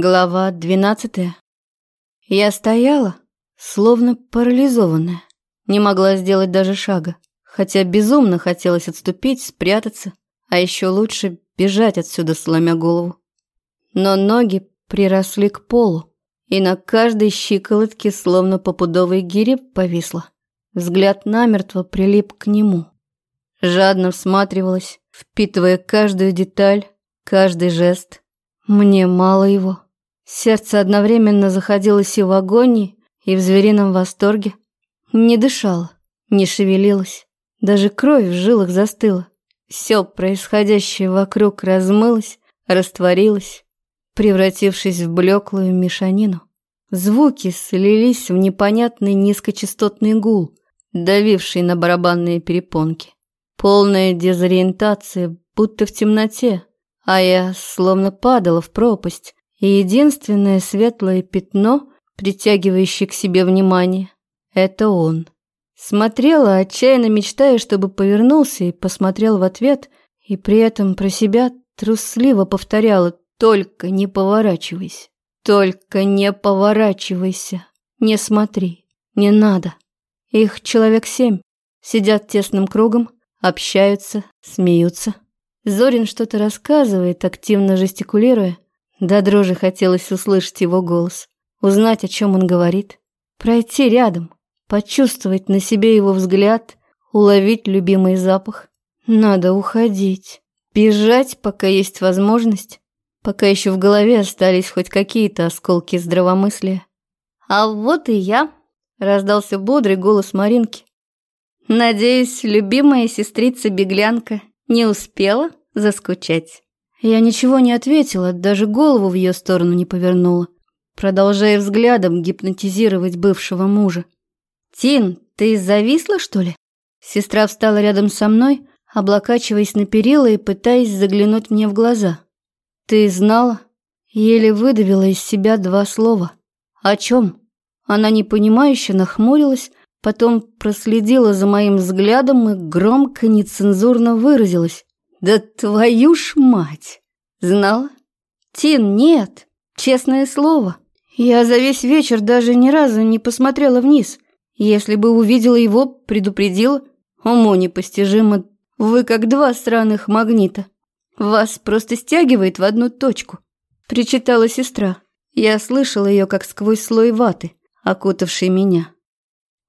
Глава двенадцатая. Я стояла, словно парализованная. Не могла сделать даже шага, хотя безумно хотелось отступить, спрятаться, а еще лучше бежать отсюда, сломя голову. Но ноги приросли к полу, и на каждой щиколотке словно по пудовой гире повисла. Взгляд намертво прилип к нему. Жадно всматривалась, впитывая каждую деталь, каждый жест. Мне мало его. Сердце одновременно заходилось и в агонии, и в зверином восторге. Не дышало, не шевелилось. Даже кровь в жилах застыла. Все происходящее вокруг размылось, растворилось, превратившись в блеклую мешанину. Звуки слились в непонятный низкочастотный гул, давивший на барабанные перепонки. Полная дезориентация, будто в темноте, а я словно падала в пропасть, и единственное светлое пятно, притягивающее к себе внимание, это он. Смотрела, отчаянно мечтая, чтобы повернулся и посмотрел в ответ, и при этом про себя трусливо повторяла «Только не поворачивайся, только не поворачивайся, не смотри, не надо». Их человек семь, сидят тесным кругом, общаются, смеются. Зорин что-то рассказывает, активно жестикулируя, до дрожи хотелось услышать его голос, узнать, о чем он говорит, пройти рядом, почувствовать на себе его взгляд, уловить любимый запах. Надо уходить, бежать, пока есть возможность, пока еще в голове остались хоть какие-то осколки здравомыслия. «А вот и я», — раздался бодрый голос Маринки. «Надеюсь, любимая сестрица-беглянка не успела заскучать?» Я ничего не ответила, даже голову в ее сторону не повернула, продолжая взглядом гипнотизировать бывшего мужа. «Тин, ты зависла, что ли?» Сестра встала рядом со мной, облокачиваясь на перила и пытаясь заглянуть мне в глаза. «Ты знала?» Еле выдавила из себя два слова. «О чем?» Она непонимающе нахмурилась, потом проследила за моим взглядом и громко, нецензурно выразилась. Да твою ж мать! Знала? Тин, нет, честное слово. Я за весь вечер даже ни разу не посмотрела вниз. Если бы увидела его, предупредила. Уму непостижимо. Вы как два странных магнита. Вас просто стягивает в одну точку. Причитала сестра. Я слышала ее как сквозь слой ваты, окутавший меня.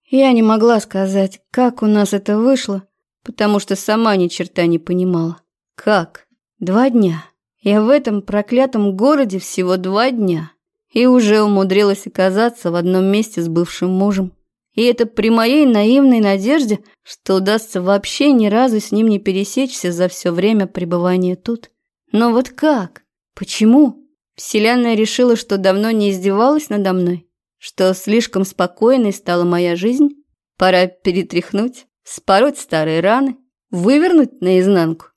Я не могла сказать, как у нас это вышло, потому что сама ни черта не понимала. Как? Два дня. Я в этом проклятом городе всего два дня. И уже умудрилась оказаться в одном месте с бывшим мужем. И это при моей наивной надежде, что удастся вообще ни разу с ним не пересечься за все время пребывания тут. Но вот как? Почему? Вселенная решила, что давно не издевалась надо мной? Что слишком спокойной стала моя жизнь? Пора перетряхнуть? Спороть старые раны, вывернуть наизнанку.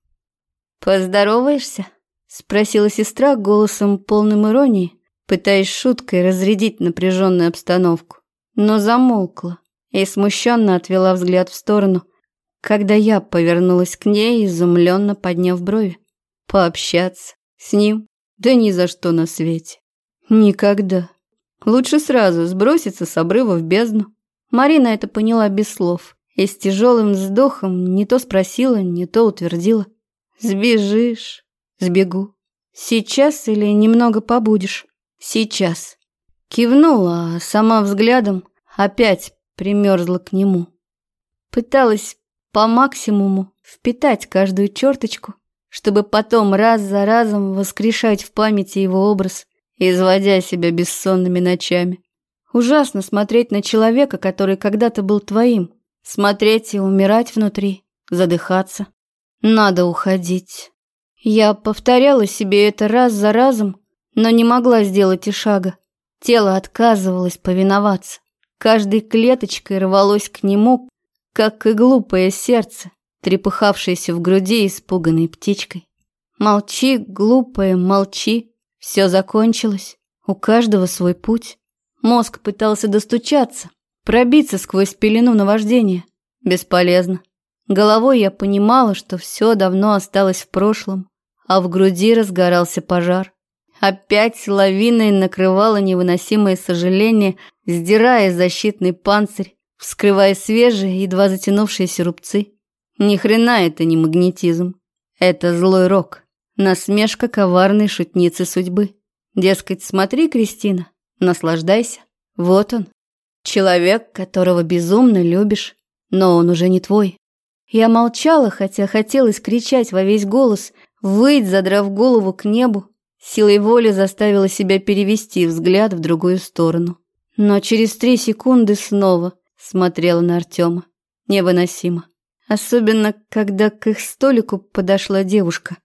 «Поздороваешься?» — спросила сестра голосом полным иронии, пытаясь шуткой разрядить напряженную обстановку, но замолкла и смущенно отвела взгляд в сторону, когда я повернулась к ней, изумленно подняв брови. Пообщаться с ним? Да ни за что на свете. Никогда. Лучше сразу сброситься с обрыва в бездну. Марина это поняла без слов и с тяжелым вздохом не то спросила, не то утвердила. «Сбежишь?» «Сбегу. Сейчас или немного побудешь?» «Сейчас». Кивнула, а сама взглядом опять примерзла к нему. Пыталась по максимуму впитать каждую черточку, чтобы потом раз за разом воскрешать в памяти его образ, изводя себя бессонными ночами. Ужасно смотреть на человека, который когда-то был твоим, Смотреть и умирать внутри, задыхаться. Надо уходить. Я повторяла себе это раз за разом, но не могла сделать и шага. Тело отказывалось повиноваться. Каждой клеточкой рвалось к нему, как и глупое сердце, трепыхавшееся в груди испуганной птичкой. Молчи, глупая, молчи. Все закончилось. У каждого свой путь. Мозг пытался достучаться, Пробиться сквозь пелену наваждения бесполезно. Головой я понимала, что все давно осталось в прошлом, а в груди разгорался пожар. Опять лавиной накрывало невыносимое сожаление, сдирая защитный панцирь, вскрывая свежие, едва затянувшиеся рубцы. Ни хрена это не магнетизм. Это злой рок, насмешка коварной шутницы судьбы. Дескать, смотри, Кристина, наслаждайся. Вот он, человек, которого безумно любишь, но он уже не твой. Я молчала, хотя хотелось кричать во весь голос, выть, задрав голову к небу. Силой воли заставила себя перевести взгляд в другую сторону. Но через три секунды снова смотрела на Артема. Невыносимо. Особенно, когда к их столику подошла девушка.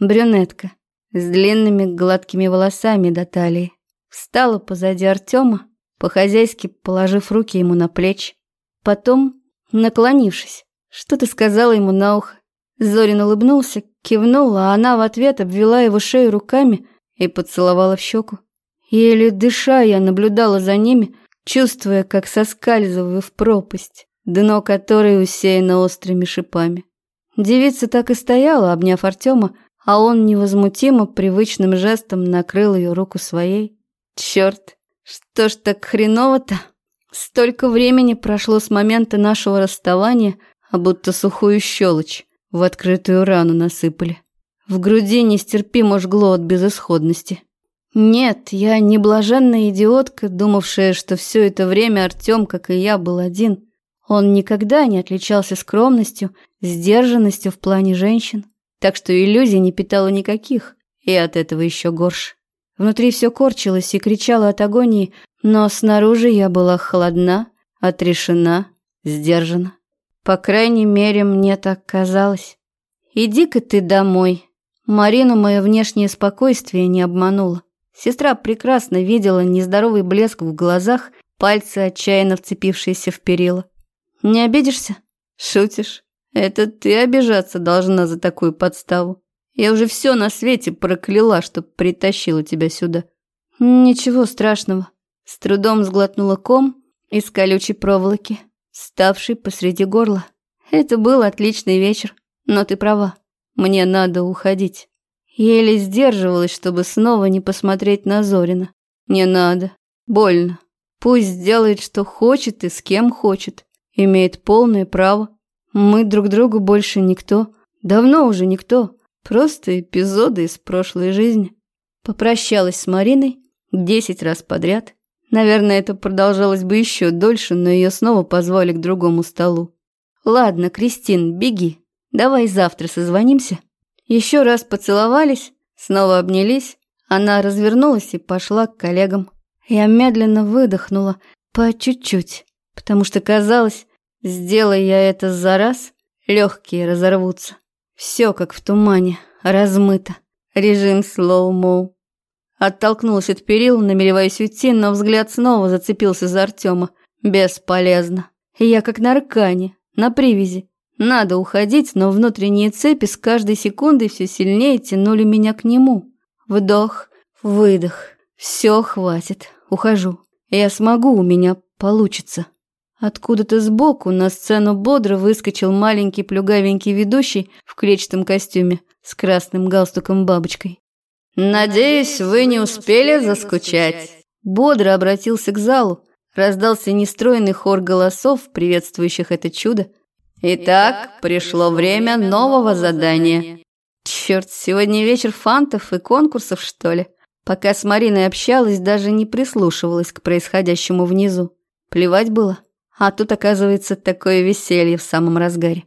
Брюнетка с длинными гладкими волосами до талии. Встала позади Артема, по-хозяйски положив руки ему на плечи. Потом, наклонившись, что-то сказала ему на ухо. Зорин улыбнулся, кивнул, а она в ответ обвела его шею руками и поцеловала в щеку. Еле дыша, я наблюдала за ними, чувствуя, как соскальзываю в пропасть, дно которой усеяно острыми шипами. Девица так и стояла, обняв Артема, а он невозмутимо привычным жестом накрыл ее руку своей. Черт, что ж так хреново-то? Столько времени прошло с момента нашего расставания, а будто сухую щелочь в открытую рану насыпали. В груди нестерпимо жгло от безысходности. Нет, я не блаженная идиотка, думавшая, что все это время Артем, как и я, был один. Он никогда не отличался скромностью, сдержанностью в плане женщин, так что иллюзий не питала никаких, и от этого еще горше. Внутри все корчилось и кричало от агонии, но снаружи я была холодна, отрешена, сдержана. По крайней мере, мне так казалось. Иди-ка ты домой. Марину мое внешнее спокойствие не обмануло. Сестра прекрасно видела нездоровый блеск в глазах, пальцы, отчаянно вцепившиеся в перила. Не обидишься? Шутишь? Это ты обижаться должна за такую подставу. Я уже все на свете прокляла, чтоб притащила тебя сюда. Ничего страшного. С трудом сглотнула ком из колючей проволоки ставший посреди горла. Это был отличный вечер, но ты права, мне надо уходить. Еле сдерживалась, чтобы снова не посмотреть на Зорина. Не надо, больно. Пусть делает, что хочет и с кем хочет. Имеет полное право. Мы друг другу больше никто. Давно уже никто. Просто эпизоды из прошлой жизни. Попрощалась с Мариной десять раз подряд Наверное, это продолжалось бы еще дольше, но ее снова позвали к другому столу. «Ладно, Кристин, беги. Давай завтра созвонимся». Еще раз поцеловались, снова обнялись. Она развернулась и пошла к коллегам. Я медленно выдохнула, по чуть-чуть, потому что казалось, сделай я это за раз, легкие разорвутся. Все как в тумане, размыто. Режим слоу-моу. Оттолкнулась от перил, намереваясь уйти, но взгляд снова зацепился за Артема. Бесполезно. Я как на аркане, на привязи. Надо уходить, но внутренние цепи с каждой секундой все сильнее тянули меня к нему. Вдох, выдох. Все, хватит. Ухожу. Я смогу, у меня получится. Откуда-то сбоку на сцену бодро выскочил маленький плюгавенький ведущий в клетчатом костюме с красным галстуком-бабочкой. «Надеюсь, вы не успели заскучать». Бодро обратился к залу. Раздался нестройный хор голосов, приветствующих это чудо. «Итак, пришло время нового задания». Черт, сегодня вечер фантов и конкурсов, что ли? Пока с Мариной общалась, даже не прислушивалась к происходящему внизу. Плевать было. А тут, оказывается, такое веселье в самом разгаре.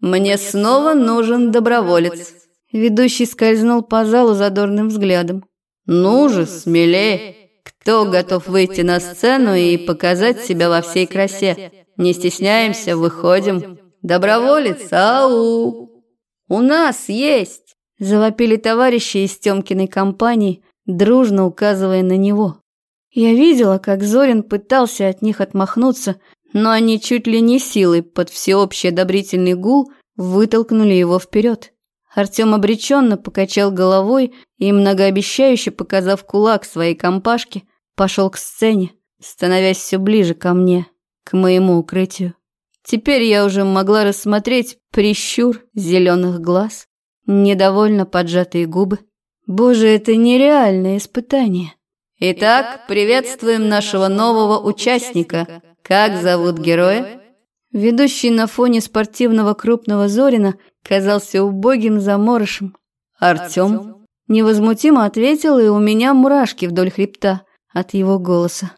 «Мне снова нужен доброволец», Ведущий скользнул по залу задорным взглядом. «Ну же, смелее! Кто готов выйти на сцену и показать себя во всей красе? Не стесняемся, выходим. Доброволец, ау!» «У нас есть!» – завопили товарищи из Тёмкиной компании, дружно указывая на него. Я видела, как Зорин пытался от них отмахнуться, но они чуть ли не силой под всеобщий одобрительный гул вытолкнули его вперед. Артем обреченно покачал головой и, многообещающе показав кулак своей компашке, пошел к сцене, становясь все ближе ко мне, к моему укрытию. Теперь я уже могла рассмотреть прищур зеленых глаз, недовольно поджатые губы, Боже, это нереальное испытание. Итак, приветствуем нашего нового участника. Как зовут героя? Ведущий на фоне спортивного крупного Зорина казался убогим заморышем. Артем. Невозмутимо ответил, и у меня мурашки вдоль хребта от его голоса.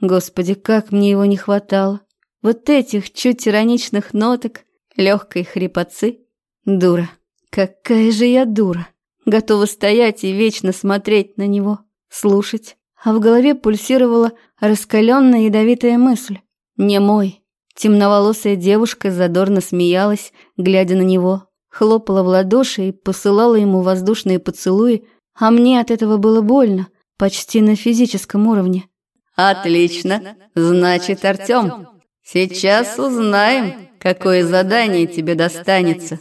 Господи, как мне его не хватало. Вот этих чуть ироничных ноток, легкой хрипотцы. Дура. Какая же я дура. Готова стоять и вечно смотреть на него, слушать. А в голове пульсировала раскаленная ядовитая мысль. Не мой. Темноволосая девушка задорно смеялась, глядя на него, хлопала в ладоши и посылала ему воздушные поцелуи, а мне от этого было больно, почти на физическом уровне. Отлично. Значит, Артём, сейчас узнаем, какое задание тебе достанется.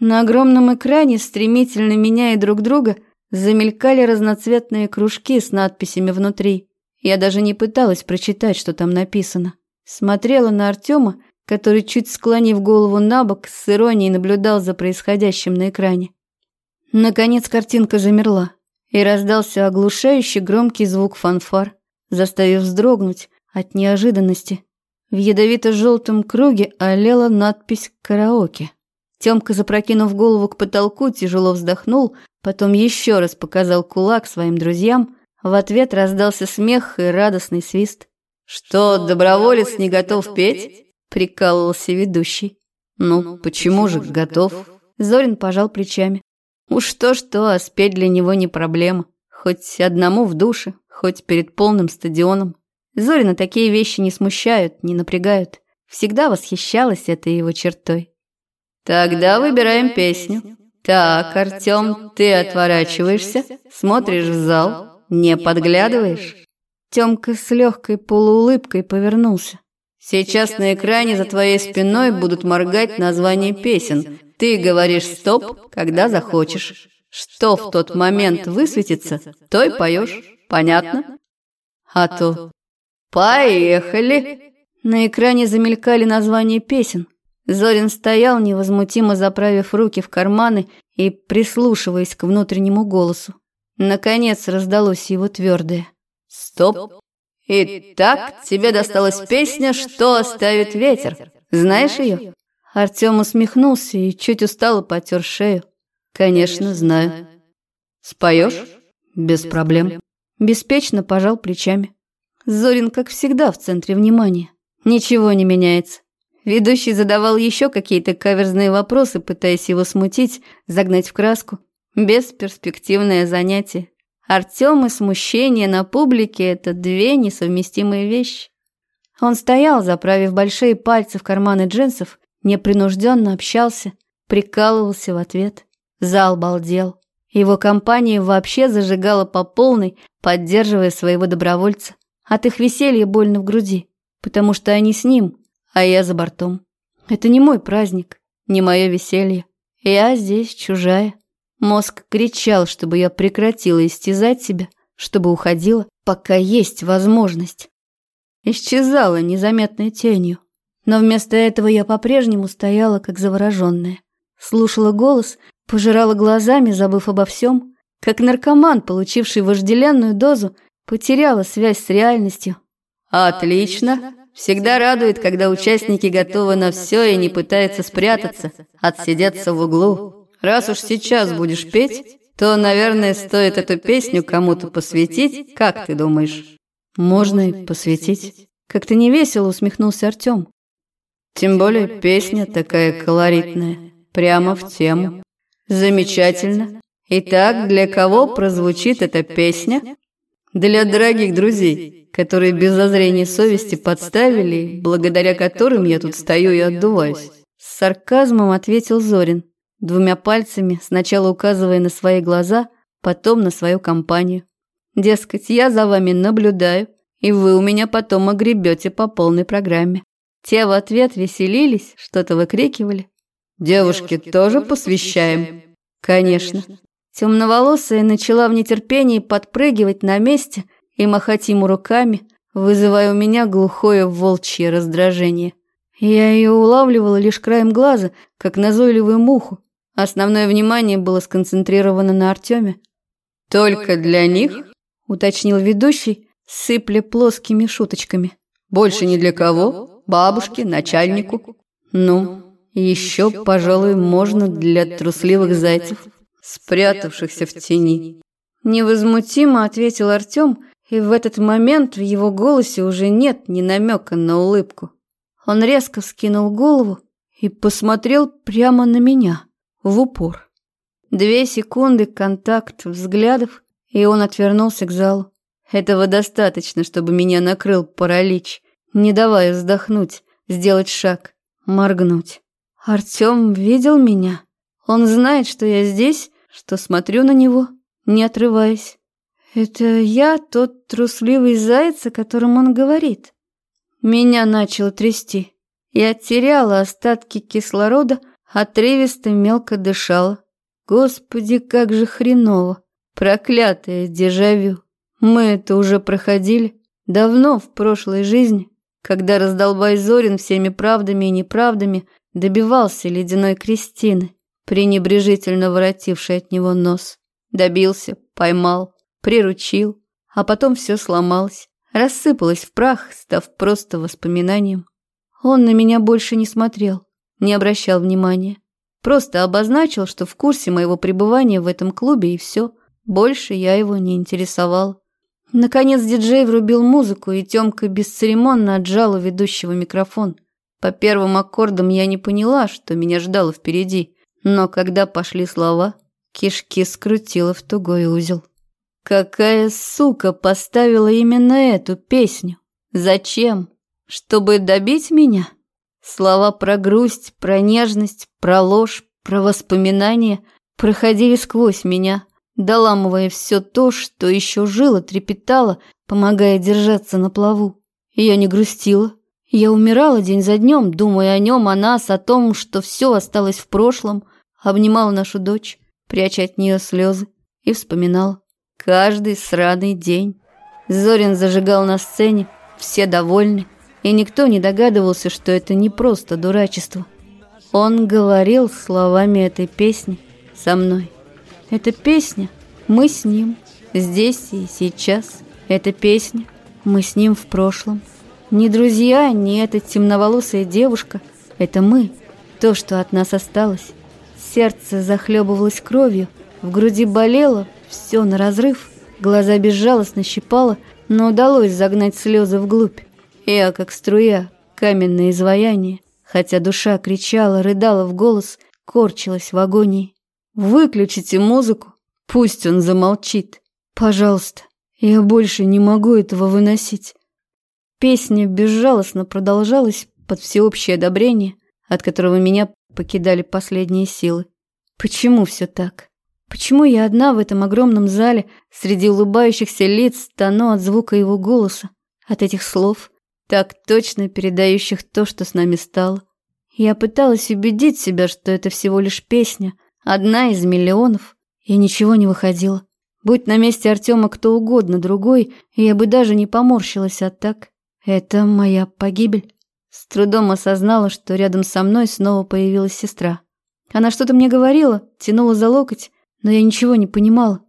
На огромном экране, стремительно меняя друг друга, замелькали разноцветные кружки с надписями внутри. Я даже не пыталась прочитать, что там написано. Смотрела на Артема, который, чуть склонив голову на бок, с иронией наблюдал за происходящим на экране. Наконец картинка замерла, и раздался оглушающий громкий звук фанфар заставив вздрогнуть от неожиданности. В ядовито-желтом круге олела надпись «Караоке». Тёмка, запрокинув голову к потолку, тяжело вздохнул, потом еще раз показал кулак своим друзьям. В ответ раздался смех и радостный свист. «Что, доброволец не готов петь?» – прикалывался ведущий. «Ну, почему же готов?» Зорин пожал плечами. Уж то-что, а спеть для него не проблема. Хоть одному в душе, хоть перед полным стадионом. Зорина такие вещи не смущают, не напрягают. Всегда восхищалась этой его чертой. Тогда выбираем песню. Так, Артём, ты отворачиваешься, смотришь в зал, не подглядываешь. Тёмка с легкой полуулыбкой повернулся. Сейчас на экране за твоей спиной будут моргать названия песен. Ты говоришь «стоп», когда захочешь. Что в тот момент высветится, то и поешь. Понятно? А то... Поехали! На экране замелькали названия песен. Зорин стоял, невозмутимо заправив руки в карманы и прислушиваясь к внутреннему голосу. Наконец раздалось его твердое. «Стоп! Итак, тебе досталась песня «Что оставит ветер». Знаешь ее?» Артем усмехнулся и чуть устало потер шею. «Конечно, знаю». «Споешь?» «Без проблем». Беспечно пожал плечами. Зорин, как всегда, в центре внимания. Ничего не меняется. Ведущий задавал еще какие-то каверзные вопросы, пытаясь его смутить, загнать в краску. Бесперспективное занятие. Артем и смущение на публике – это две несовместимые вещи. Он стоял, заправив большие пальцы в карманы джинсов, непринужденно общался, прикалывался в ответ. Зал балдел. Его компания вообще зажигала по полной, поддерживая своего добровольца. От их веселья больно в груди, потому что они с ним, а я за бортом. Это не мой праздник, не мое веселье. Я здесь чужая. Мозг кричал, чтобы я прекратила истязать себя, чтобы уходила, пока есть возможность. Исчезала незаметной тенью. Но вместо этого я по-прежнему стояла, как завороженная. Слушала голос, Пожирала глазами, забыв обо всем, как наркоман, получивший вожделенную дозу, потеряла связь с реальностью. Отлично. Всегда радует, когда участники готовы на все и не пытаются спрятаться, отсидеться в углу. Раз уж сейчас будешь петь, то, наверное, стоит эту песню кому-то посвятить, как ты думаешь? Можно и посвятить. Как-то невесело усмехнулся Артем. Тем более песня такая колоритная, прямо в тему. Замечательно. Итак, для кого прозвучит эта песня? Для дорогих друзей, которые без зазрения совести подставили, благодаря которым я тут стою и отдуваюсь. С сарказмом ответил Зорин, двумя пальцами сначала указывая на свои глаза, потом на свою компанию. Дескать, я за вами наблюдаю, и вы у меня потом огребете по полной программе. Те в ответ веселились, что-то выкрикивали, Девушки тоже посвящаем? Конечно. Темноволосая начала в нетерпении подпрыгивать на месте и махать ему руками, вызывая у меня глухое волчье раздражение. Я ее улавливала лишь краем глаза, как назойливую муху. Основное внимание было сконцентрировано на Артеме. «Только для них?» – уточнил ведущий, сыпля плоскими шуточками. «Больше ни для кого? Бабушке, начальнику?» «Ну, еще, пожалуй, можно для трусливых зайцев, спрятавшихся в тени». Невозмутимо ответил Артем, и в этот момент в его голосе уже нет ни намека на улыбку. Он резко вскинул голову и посмотрел прямо на меня, в упор. Две секунды контакт взглядов, и он отвернулся к залу. Этого достаточно, чтобы меня накрыл паралич, не давая вздохнуть, сделать шаг, моргнуть. Артем видел меня. Он знает, что я здесь, что смотрю на него, не отрываясь. Это я тот трусливый заяц, о котором он говорит. Меня начало трясти. Я теряла остатки кислорода, отрывисто мелко дышала. Господи, как же хреново. Проклятое дежавю. Мы это уже проходили давно в прошлой жизни, когда раздолбай Зорин всеми правдами и неправдами добивался ледяной Кристины, пренебрежительно воротившей от него нос. Добился, поймал, приручил, а потом все сломалось, рассыпалось в прах, став просто воспоминанием. Он на меня больше не смотрел, не обращал внимания. Просто обозначил, что в курсе моего пребывания в этом клубе и все. Больше я его не интересовал. Наконец диджей врубил музыку, и Тёмка бесцеремонно отжал у ведущего микрофон. По первым аккордам я не поняла, что меня ждало впереди, но когда пошли слова, кишки скрутило в тугой узел. Какая сука поставила именно эту песню? Зачем? Чтобы добить меня? Слова про грусть, про нежность, про ложь, про воспоминания проходили сквозь меня, доламывая все то, что еще жило, трепетало, помогая держаться на плаву. Я не грустила. Я умирала день за днем, думая о нем, о нас, о том, что все осталось в прошлом, обнимала нашу дочь, пряча от нее слезы, и вспоминала. Каждый сраный день. Зорин зажигал на сцене, все довольны, и никто не догадывался, что это не просто дурачество. Он говорил словами этой песни со мной. Эта песня мы с ним здесь и сейчас. Эта песня мы с ним в прошлом. Не друзья, не эта темноволосая девушка. Это мы, то, что от нас осталось. Сердце захлебывалось кровью, в груди болело, все на разрыв. Глаза безжалостно щипало, но удалось загнать слезы вглубь. Я, как струя, каменное изваяние, хотя душа кричала, рыдала в голос, корчилась в агонии. «Выключите музыку, пусть он замолчит. Пожалуйста, я больше не могу этого выносить». Песня безжалостно продолжалась под всеобщее одобрение, от которого меня покидали последние силы. Почему все так? Почему я одна в этом огромном зале, среди улыбающихся лиц, тону от звука его голоса, от этих слов, так точно передающих то, что с нами стало. Я пыталась убедить себя, что это всего лишь песня, одна из миллионов, и ничего не выходило. Будь на месте Артема кто угодно другой, я бы даже не поморщилась, а так это моя погибель. С трудом осознала, что рядом со мной снова появилась сестра. Она что-то мне говорила, тянула за локоть, но я ничего не понимала.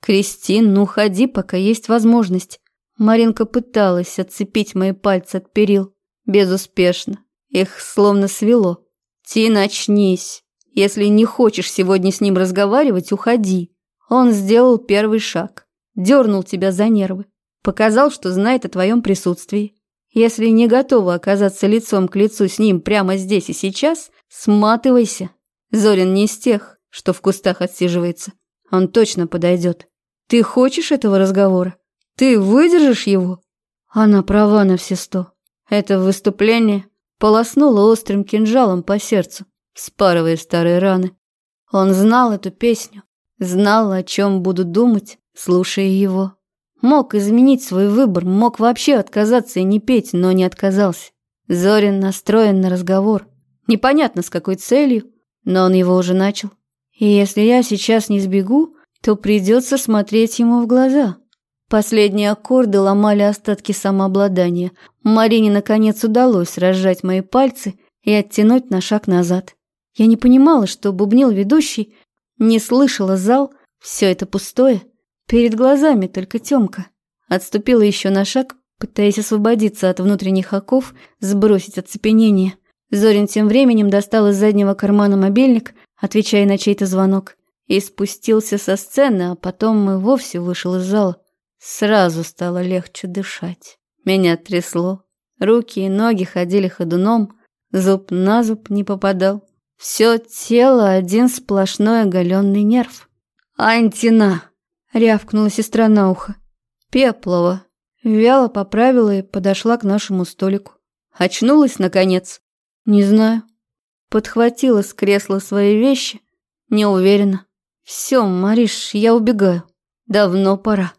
«Кристин, ну ходи, пока есть возможность. Маринка пыталась отцепить мои пальцы от перил. Безуспешно. Их словно свело. «Тин, очнись. Если не хочешь сегодня с ним разговаривать, уходи». Он сделал первый шаг. Дернул тебя за нервы. Показал, что знает о твоем присутствии. Если не готова оказаться лицом к лицу с ним прямо здесь и сейчас, сматывайся. Зорин не из тех, что в кустах отсиживается. Он точно подойдет. Ты хочешь этого разговора? Ты выдержишь его? Она права на все сто. Это выступление полоснуло острым кинжалом по сердцу, спарывая старые раны. Он знал эту песню, знал, о чем буду думать, слушая его. Мог изменить свой выбор, мог вообще отказаться и не петь, но не отказался. Зорин настроен на разговор. Непонятно с какой целью, но он его уже начал. И если я сейчас не сбегу, то придется смотреть ему в глаза. Последние аккорды ломали остатки самообладания. Марине, наконец, удалось разжать мои пальцы и оттянуть на шаг назад. Я не понимала, что бубнил ведущий, не слышала зал, все это пустое. Перед глазами только Тёмка. Отступила еще на шаг, пытаясь освободиться от внутренних оков, сбросить оцепенение. Зорин тем временем достал из заднего кармана мобильник, отвечая на чей-то звонок, и спустился со сцены, а потом и вовсе вышел из зала. Сразу стало легче дышать. Меня трясло. Руки и ноги ходили ходуном, зуб на зуб не попадал. Все тело один сплошной оголенный нерв. «Антина!» — рявкнула сестра на ухо. «Пеплова!» Вяло поправила и подошла к нашему столику. Очнулась, наконец. Не знаю. Подхватила с кресла свои вещи. Не уверена. Все, Мариш, я убегаю. Давно пора.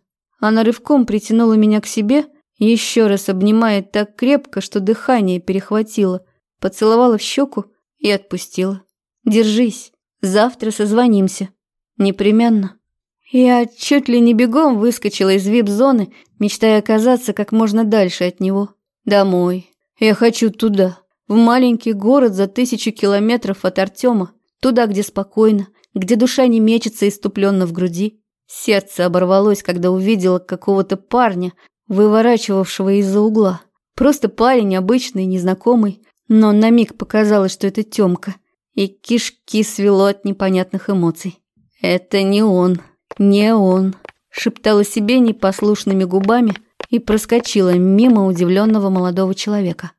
Она рывком притянула меня к себе, еще раз обнимая так крепко, что дыхание перехватило, поцеловала в щеку и отпустила. Держись, завтра созвонимся. Непременно. Я чуть ли не бегом выскочила из вип-зоны, мечтая оказаться как можно дальше от него. Домой. Я хочу туда, в маленький город за тысячу километров от Артема, туда, где спокойно, где душа не мечется иступленно в груди. Сердце оборвалось, когда увидела какого-то парня, выворачивавшего из-за угла. Просто парень обычный, незнакомый, но на миг показалось, что это Тёмка, и кишки свело от непонятных эмоций. Это не он. «Не он», — шептала себе непослушными губами и проскочила мимо удивленного молодого человека.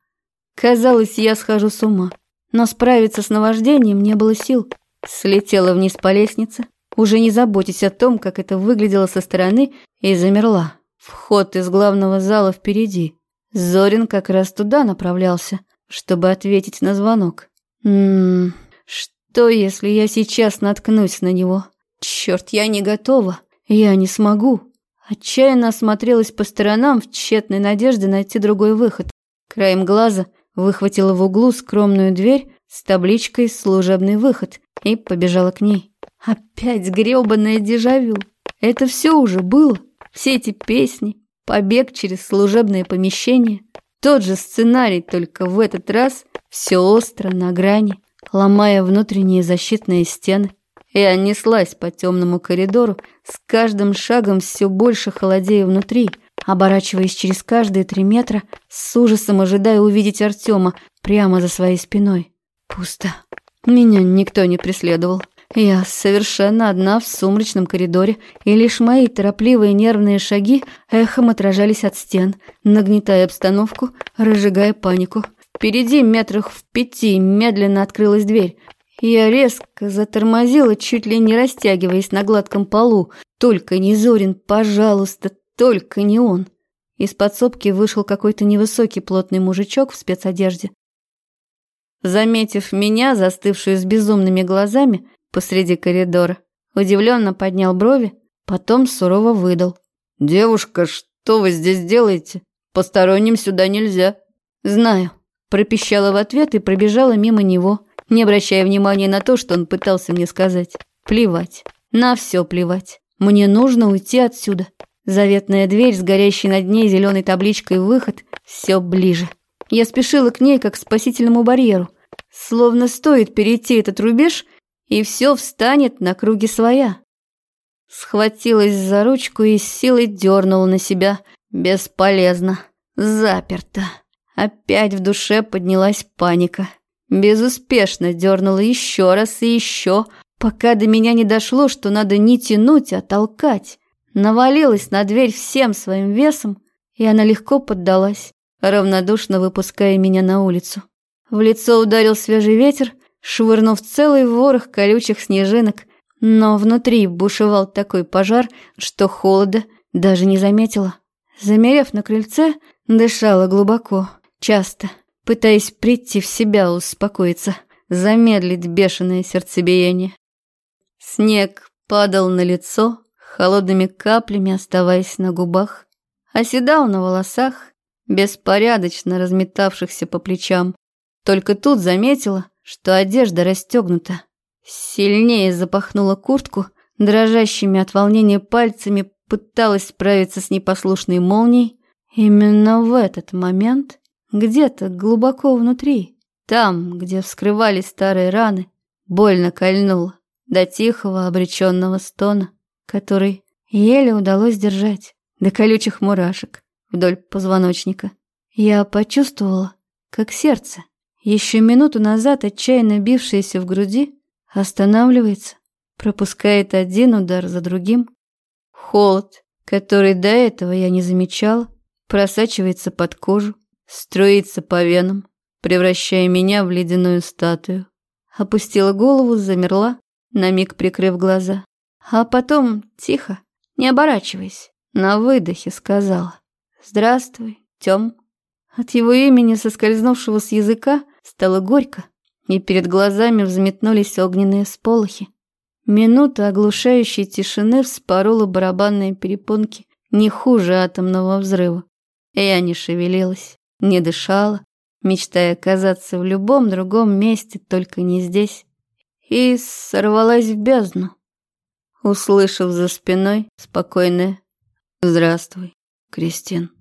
Казалось, я схожу с ума, но справиться с наваждением не было сил. Слетела вниз по лестнице, уже не заботясь о том, как это выглядело со стороны, и замерла. Вход из главного зала впереди. Зорин как раз туда направлялся, чтобы ответить на звонок. Ммм, что если я сейчас наткнусь на него? Черт, я не готова. Я не смогу. Отчаянно осмотрелась по сторонам в тщетной надежде найти другой выход. Краем глаза выхватила в углу скромную дверь с табличкой «Служебный выход» и побежала к ней. Опять грёбаное дежавю. Это все уже было. Все эти песни, побег через служебное помещение. Тот же сценарий, только в этот раз все остро, на грани, ломая внутренние защитные стены. Я неслась по темному коридору, с каждым шагом все больше холодея внутри, оборачиваясь через каждые три метра, с ужасом ожидая увидеть Артема прямо за своей спиной. Пусто. Меня никто не преследовал. Я совершенно одна в сумрачном коридоре, и лишь мои торопливые нервные шаги эхом отражались от стен, нагнетая обстановку, разжигая панику. Впереди метрах в пяти медленно открылась дверь. Я резко затормозила, чуть ли не растягиваясь на гладком полу. Только не Зорин, пожалуйста, только не он. Из подсобки вышел какой-то невысокий плотный мужичок в спецодежде. Заметив меня, застывшую с безумными глазами посреди коридора, удивленно поднял брови, потом сурово выдал. «Девушка, что вы здесь делаете? Посторонним сюда нельзя». «Знаю», пропищала в ответ и пробежала мимо него, не обращая внимания на то, что он пытался мне сказать. Плевать. На все плевать. Мне нужно уйти отсюда. Заветная дверь с горящей над ней зеленой табличкой «Выход» все ближе. Я спешила к ней, как к спасительному барьеру. Словно стоит перейти этот рубеж, и все встанет на круге своя. Схватилась за ручку и с силой дернула на себя. Бесполезно. Заперто. Опять в душе поднялась паника. Безуспешно дернула еще раз и еще, пока до меня не дошло, что надо не тянуть, а толкать. Навалилась на дверь всем своим весом, и она легко поддалась, равнодушно выпуская меня на улицу. В лицо ударил свежий ветер, швырнув целый ворох колючих снежинок, но внутри бушевал такой пожар, что холода даже не заметила. Замерев на крыльце, дышала глубоко, часто, пытаясь прийти в себя, успокоиться, замедлить бешеное сердцебиение. Снег падал на лицо, холодными каплями оставаясь на губах, оседал на волосах, беспорядочно разметавшихся по плечам. Только тут заметила, что одежда расстегнута. Сильнее запахнула куртку, дрожащими от волнения пальцами пыталась справиться с непослушной молнией. Именно в этот момент где-то глубоко внутри, там, где вскрывались старые раны, больно кольнуло до тихого обреченного стона, который еле удалось держать до колючих мурашек вдоль позвоночника. Я почувствовала, как сердце, еще минуту назад отчаянно бившееся в груди, останавливается, пропускает один удар за другим. Холод, который до этого я не замечала, просачивается под кожу, струится по венам, превращая меня в ледяную статую. Опустила голову, замерла, на миг прикрыв глаза. А потом, тихо, не оборачиваясь, на выдохе сказала «Здравствуй, Тём». От его имени, соскользнувшего с языка, стало горько, и перед глазами взметнулись огненные сполохи. Минута оглушающей тишины вспорола барабанные перепонки не хуже атомного взрыва. Я не шевелилась, не дышала, мечтая оказаться в любом другом месте, только не здесь. И сорвалась в бездну, услышав за спиной спокойное «Здравствуй, Кристин».